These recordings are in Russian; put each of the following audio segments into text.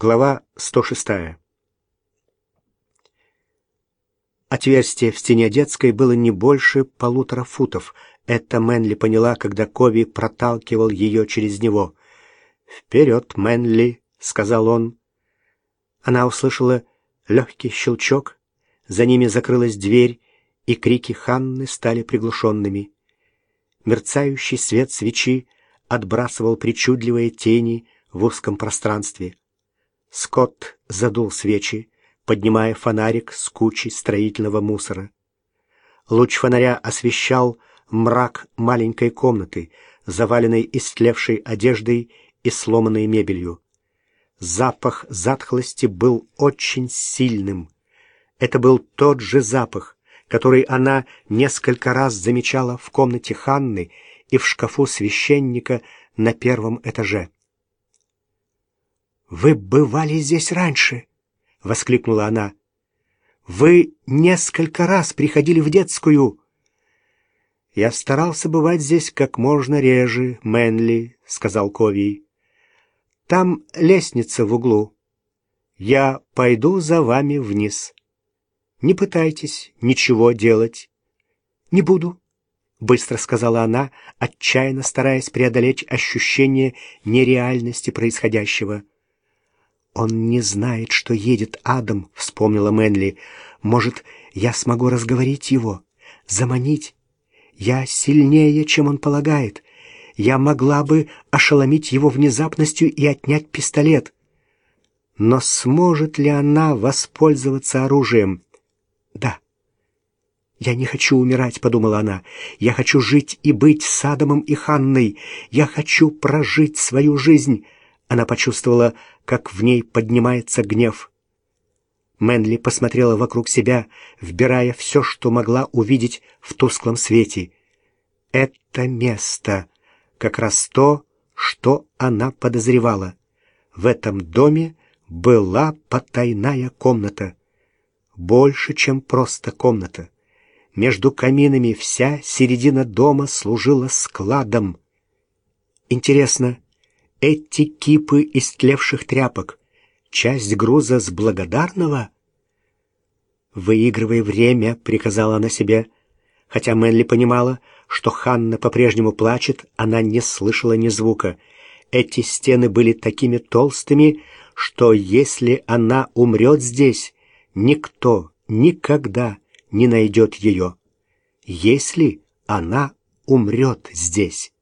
Глава 106. Отверстие в стене детской было не больше полутора футов. Это Мэнли поняла, когда Кови проталкивал ее через него. «Вперед, Мэнли!» — сказал он. Она услышала легкий щелчок, за ними закрылась дверь, и крики Ханны стали приглушенными. Мерцающий свет свечи отбрасывал причудливые тени в узком пространстве. Скотт задул свечи, поднимая фонарик с кучей строительного мусора. Луч фонаря освещал мрак маленькой комнаты, заваленной истлевшей одеждой и сломанной мебелью. Запах затхлости был очень сильным. Это был тот же запах, который она несколько раз замечала в комнате Ханны и в шкафу священника на первом этаже. «Вы бывали здесь раньше!» — воскликнула она. «Вы несколько раз приходили в детскую!» «Я старался бывать здесь как можно реже, Мэнли», — сказал Ковий. «Там лестница в углу. Я пойду за вами вниз. Не пытайтесь ничего делать». «Не буду», — быстро сказала она, отчаянно стараясь преодолеть ощущение нереальности происходящего. «Он не знает, что едет Адам», — вспомнила Мэнли. «Может, я смогу разговорить его, заманить? Я сильнее, чем он полагает. Я могла бы ошеломить его внезапностью и отнять пистолет. Но сможет ли она воспользоваться оружием? Да. «Я не хочу умирать», — подумала она. «Я хочу жить и быть с Адамом и Ханной. Я хочу прожить свою жизнь». Она почувствовала, как в ней поднимается гнев. Мэнли посмотрела вокруг себя, вбирая все, что могла увидеть в тусклом свете. Это место — как раз то, что она подозревала. В этом доме была потайная комната. Больше, чем просто комната. Между каминами вся середина дома служила складом. Интересно, эти кипы истлевших тряпок — часть груза с благодарного? «Выигрывай время», — приказала она себе. Хотя Мэнли понимала, что Ханна по-прежнему плачет, она не слышала ни звука. Эти стены были такими толстыми, что если она умрет здесь, никто никогда не найдет ее. Если она умрет здесь.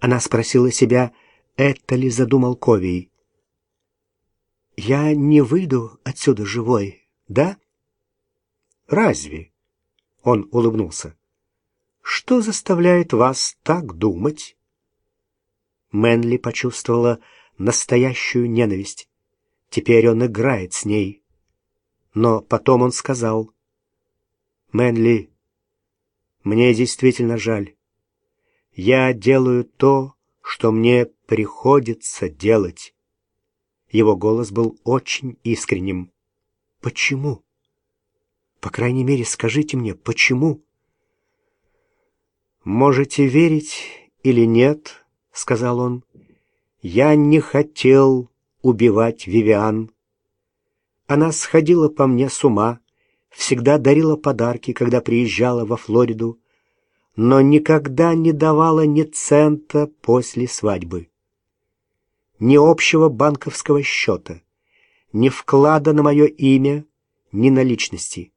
Она спросила себя, это ли задумал Ковий? «Я не выйду отсюда живой, да?» «Разве?» — он улыбнулся. «Что заставляет вас так думать?» Мэнли почувствовала настоящую ненависть. Теперь он играет с ней. Но потом он сказал, «Мэнли, мне действительно жаль. Я делаю то, что мне приходится делать. Его голос был очень искренним. Почему? По крайней мере, скажите мне, почему? Можете верить или нет, сказал он. Я не хотел убивать Вивиан. Она сходила по мне с ума, всегда дарила подарки, когда приезжала во Флориду, но никогда не давала ни цента после свадьбы ни общего банковского счета, ни вклада на мое имя, ни наличности.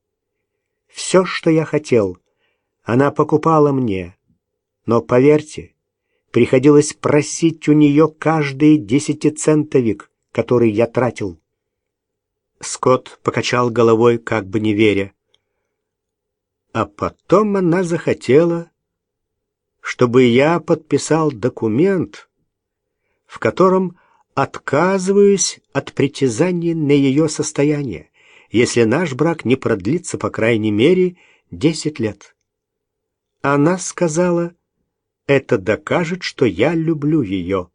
Все, что я хотел, она покупала мне, но, поверьте, приходилось просить у нее каждый десятицентовик, который я тратил. Скотт покачал головой, как бы не веря. А потом она захотела, чтобы я подписал документ, в котором отказываюсь от притязаний на ее состояние, если наш брак не продлится по крайней мере десять лет. Она сказала, это докажет, что я люблю ее.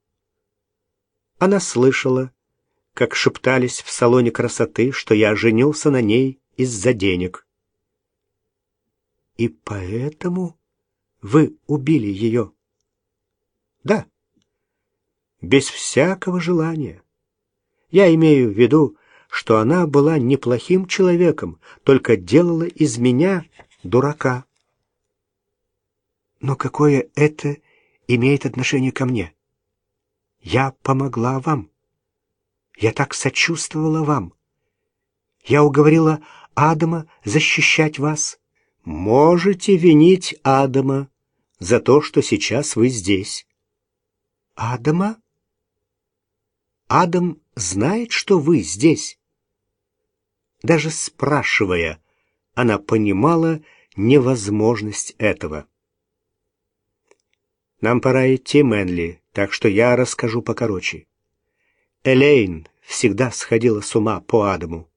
Она слышала, как шептались в салоне красоты, что я женился на ней из-за денег. И поэтому вы убили ее? Да без всякого желания. Я имею в виду, что она была неплохим человеком, только делала из меня дурака. Но какое это имеет отношение ко мне? Я помогла вам. Я так сочувствовала вам. Я уговорила Адама защищать вас. Можете винить Адама за то, что сейчас вы здесь. Адама? Адам знает, что вы здесь. Даже спрашивая, она понимала невозможность этого. «Нам пора идти, Мэнли, так что я расскажу покороче. Элейн всегда сходила с ума по Адаму.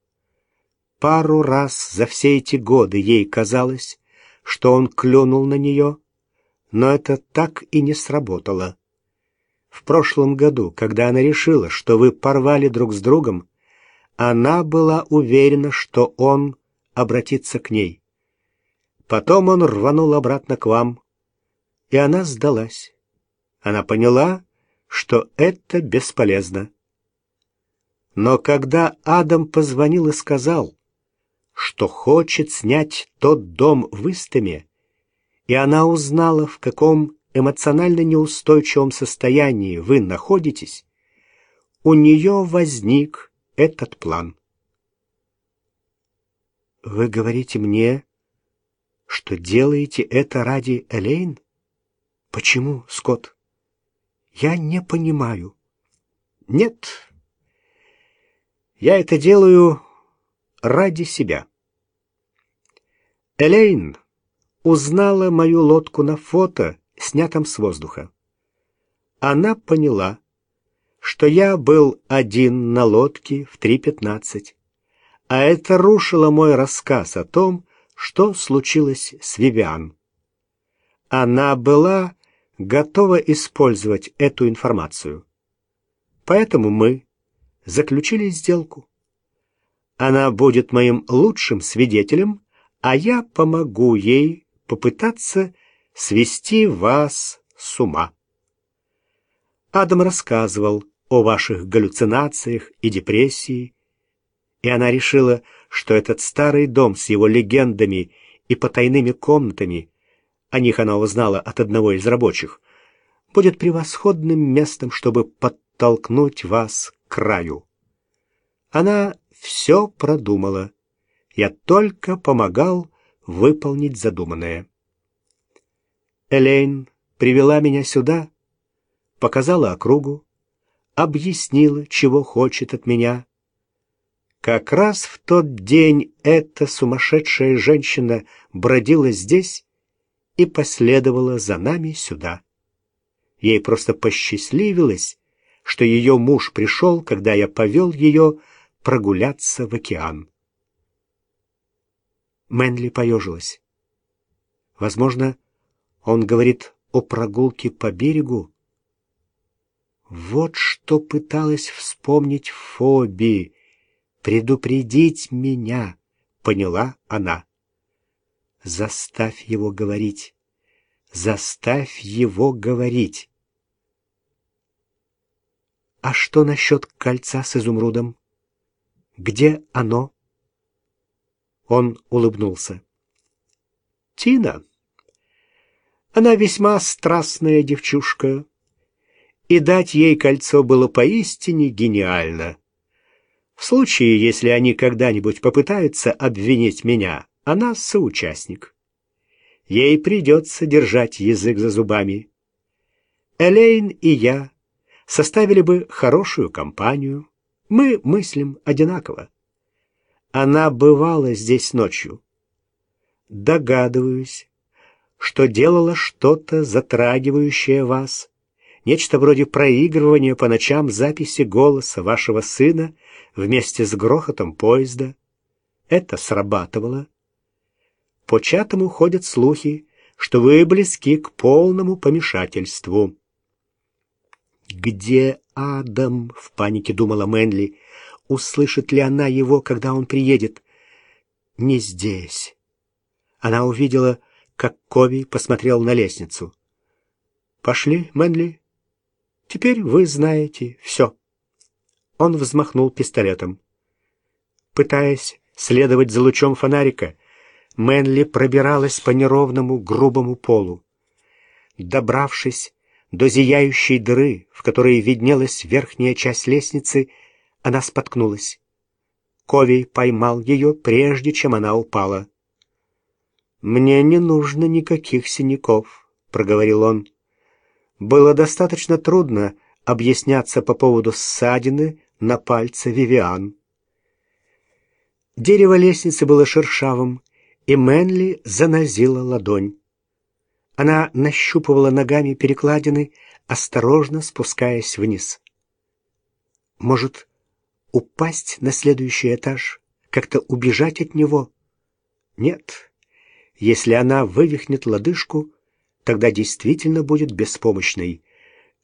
Пару раз за все эти годы ей казалось, что он клюнул на нее, но это так и не сработало. В прошлом году, когда она решила, что вы порвали друг с другом, она была уверена, что он обратится к ней. Потом он рванул обратно к вам, и она сдалась. Она поняла, что это бесполезно. Но когда Адам позвонил и сказал, что хочет снять тот дом в Истаме, и она узнала, в каком эмоционально неустойчивом состоянии вы находитесь, у нее возник этот план. Вы говорите мне, что делаете это ради Элейн? Почему, Скотт? Я не понимаю. Нет. Я это делаю ради себя. Элейн узнала мою лодку на фото, снятом с воздуха. Она поняла, что я был один на лодке в 3.15, а это рушило мой рассказ о том, что случилось с Вивиан. Она была готова использовать эту информацию. Поэтому мы заключили сделку. Она будет моим лучшим свидетелем, а я помогу ей попытаться свести вас с ума. Адам рассказывал, о ваших галлюцинациях и депрессии, и она решила, что этот старый дом с его легендами и потайными комнатами, о них она узнала от одного из рабочих, будет превосходным местом, чтобы подтолкнуть вас к краю. Она все продумала. Я только помогал выполнить задуманное. Элейн привела меня сюда, показала округу, объяснила, чего хочет от меня. Как раз в тот день эта сумасшедшая женщина бродила здесь и последовала за нами сюда. Ей просто посчастливилось, что ее муж пришел, когда я повел ее прогуляться в океан. Мэнли поежилась. Возможно, он говорит о прогулке по берегу, вот что пыталась вспомнить Фоби. Предупредить меня, поняла она. Заставь его говорить. Заставь его говорить. А что насчет кольца с изумрудом? Где оно? Он улыбнулся. Тина. Она весьма страстная девчушка и дать ей кольцо было поистине гениально. В случае, если они когда-нибудь попытаются обвинить меня, она соучастник. Ей придется держать язык за зубами. Элейн и я составили бы хорошую компанию. Мы мыслим одинаково. Она бывала здесь ночью. Догадываюсь, что делала что-то затрагивающее вас, нечто вроде проигрывания по ночам записи голоса вашего сына вместе с грохотом поезда. Это срабатывало. По чатам ходят слухи, что вы близки к полному помешательству. «Где Адам?» — в панике думала Мэнли. «Услышит ли она его, когда он приедет?» «Не здесь». Она увидела, как Кови посмотрел на лестницу. «Пошли, Мэнли?» Теперь вы знаете все. Он взмахнул пистолетом. Пытаясь следовать за лучом фонарика, Мэнли пробиралась по неровному грубому полу. Добравшись до зияющей дыры, в которой виднелась верхняя часть лестницы, она споткнулась. Ковий поймал ее, прежде чем она упала. «Мне не нужно никаких синяков», — проговорил он. Было достаточно трудно объясняться по поводу ссадины на пальце Вивиан. Дерево лестницы было шершавым, и Мэнли занозила ладонь. Она нащупывала ногами перекладины, осторожно спускаясь вниз. Может, упасть на следующий этаж, как-то убежать от него? Нет. Если она вывихнет лодыжку, тогда действительно будет беспомощной.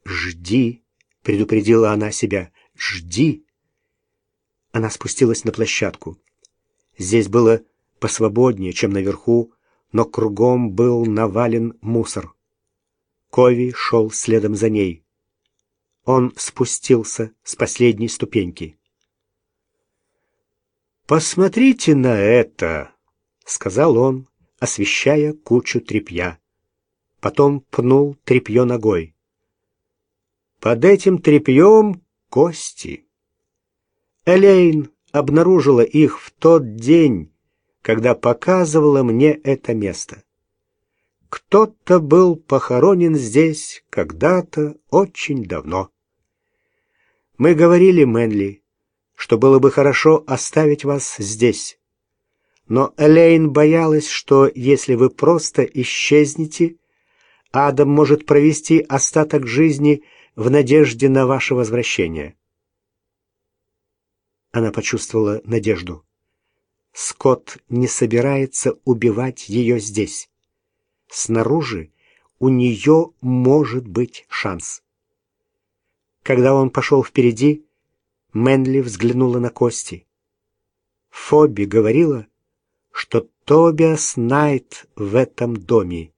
«Жди», — предупредила она себя, — «жди». Она спустилась на площадку. Здесь было посвободнее, чем наверху, но кругом был навален мусор. Кови шел следом за ней. Он спустился с последней ступеньки. «Посмотрите на это!» — сказал он, освещая кучу тряпья. Потом пнул тряпье ногой. «Под этим тряпьем кости!» Элейн обнаружила их в тот день, когда показывала мне это место. Кто-то был похоронен здесь когда-то очень давно. Мы говорили Мэнли, что было бы хорошо оставить вас здесь. Но Элейн боялась, что если вы просто исчезнете, Адам может провести остаток жизни в надежде на ваше возвращение. Она почувствовала надежду. Скотт не собирается убивать ее здесь. Снаружи у нее может быть шанс. Когда он пошел впереди, Мэнли взглянула на Кости. Фоби говорила, Тобиас Найт в этом доме.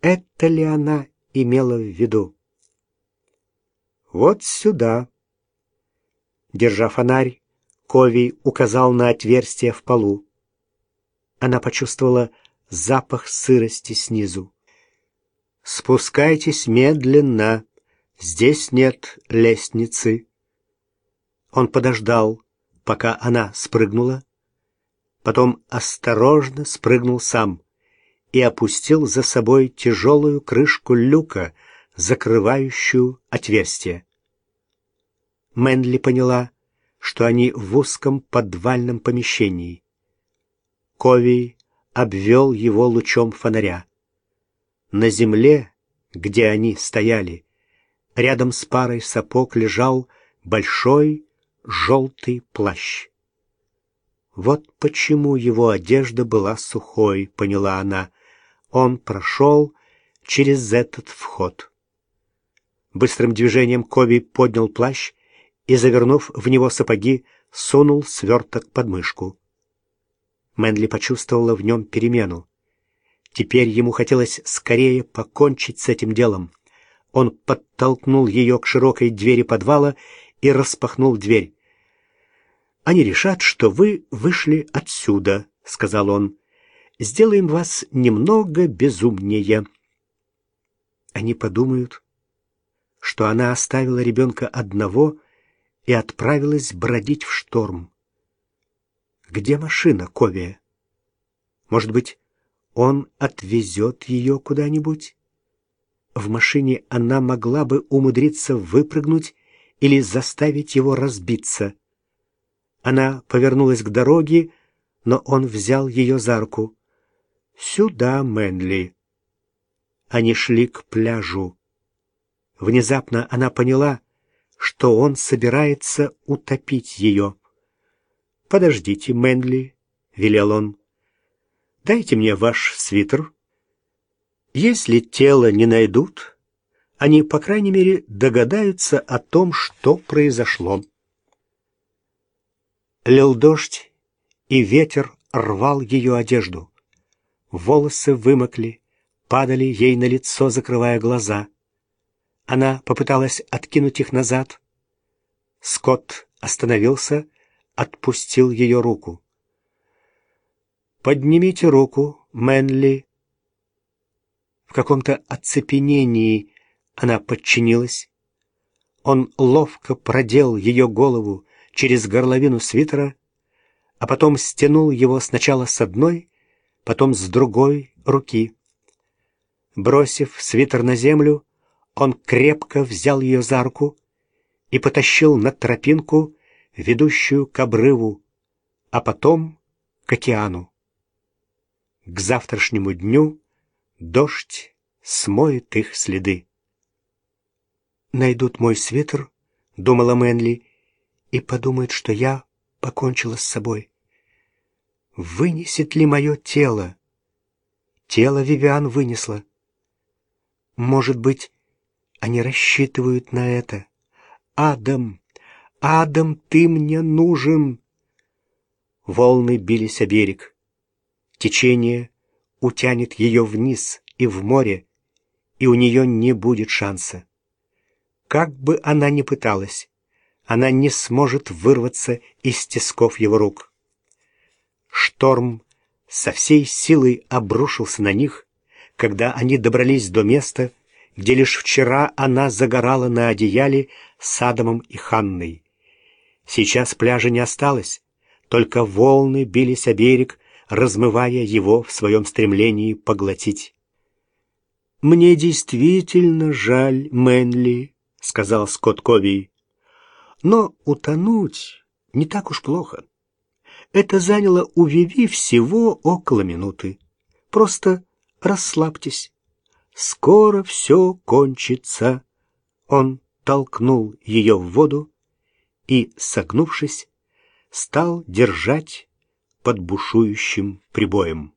Это ли она имела в виду? «Вот сюда», Держа фонарь, Кови указал на отверстие в полу. Она почувствовала запах сырости снизу. «Спускайтесь медленно. Здесь нет лестницы». Он подождал, пока она спрыгнула, потом осторожно спрыгнул сам и опустил за собой тяжелую крышку люка, закрывающую отверстие. Мэнли поняла, что они в узком подвальном помещении. Ковий обвел его лучом фонаря. На земле, где они стояли, рядом с парой сапог лежал большой желтый плащ. Вот почему его одежда была сухой, поняла она. Он прошел через этот вход. Быстрым движением Кови поднял плащ и, завернув в него сапоги, сунул сверток под мышку. Мэнли почувствовала в нем перемену. Теперь ему хотелось скорее покончить с этим делом. Он подтолкнул ее к широкой двери подвала и распахнул дверь. «Они решат, что вы вышли отсюда», — сказал он. «Сделаем вас немного безумнее». Они подумают, что она оставила ребенка одного — и отправилась бродить в шторм. Где машина Ковия? Может быть, он отвезет ее куда-нибудь? В машине она могла бы умудриться выпрыгнуть или заставить его разбиться. Она повернулась к дороге, но он взял ее за руку. «Сюда, Мэнли». Они шли к пляжу. Внезапно она поняла, что он собирается утопить ее. «Подождите, Мэнли», — велел он. «Дайте мне ваш свитер. Если тело не найдут, они, по крайней мере, догадаются о том, что произошло». Лил дождь, и ветер рвал ее одежду. Волосы вымокли, падали ей на лицо, закрывая глаза. Она попыталась откинуть их назад. Скотт остановился, отпустил ее руку. «Поднимите руку, Мэнли». В каком-то оцепенении она подчинилась. Он ловко продел ее голову через горловину свитера, а потом стянул его сначала с одной, потом с другой руки. Бросив свитер на землю, он крепко взял ее за руку и потащил на тропинку, ведущую к обрыву, а потом к океану. К завтрашнему дню дождь смоет их следы. «Найдут мой свитер», — думала Мэнли, — «и подумают, что я покончила с собой. Вынесет ли мое тело? Тело Вивиан вынесло. Может быть, они рассчитывают на это. Адам, Адам, ты мне нужен. Волны бились о берег. Течение утянет ее вниз и в море, и у нее не будет шанса. Как бы она ни пыталась, она не сможет вырваться из тисков его рук. Шторм со всей силой обрушился на них, когда они добрались до места, где лишь вчера она загорала на одеяле с Адамом и Ханной. Сейчас пляжа не осталось, только волны бились о берег, размывая его в своем стремлении поглотить. «Мне действительно жаль Мэнли», — сказал Скотт Коби. «Но утонуть не так уж плохо. Это заняло у Виви всего около минуты. Просто расслабьтесь. Скоро все кончится. Он толкнул ее в воду и, согнувшись, стал держать под бушующим прибоем.